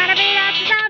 দাঁড়াবে রাত